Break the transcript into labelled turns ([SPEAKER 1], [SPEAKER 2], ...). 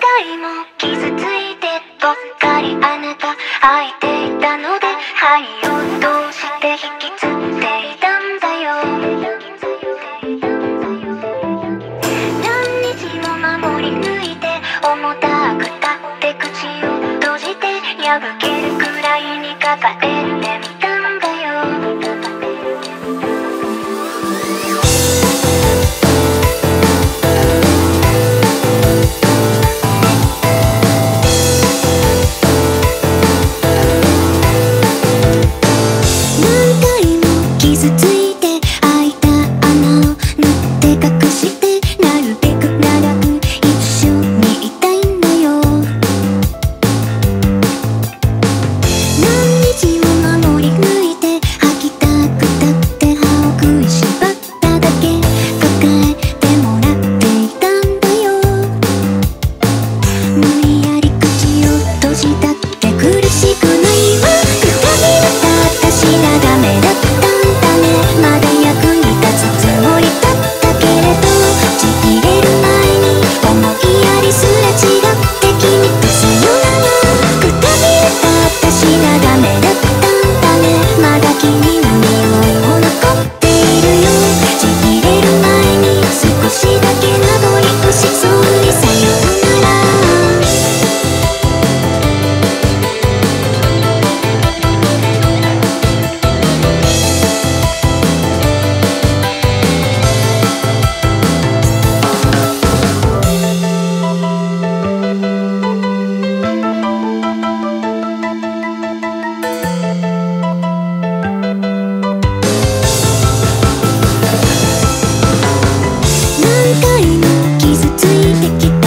[SPEAKER 1] 回も傷ついてぽっかりあなた空いていたので肺をどうして引きつっていたんだよ。何日も守り抜いて重たくた界の傷ついてきた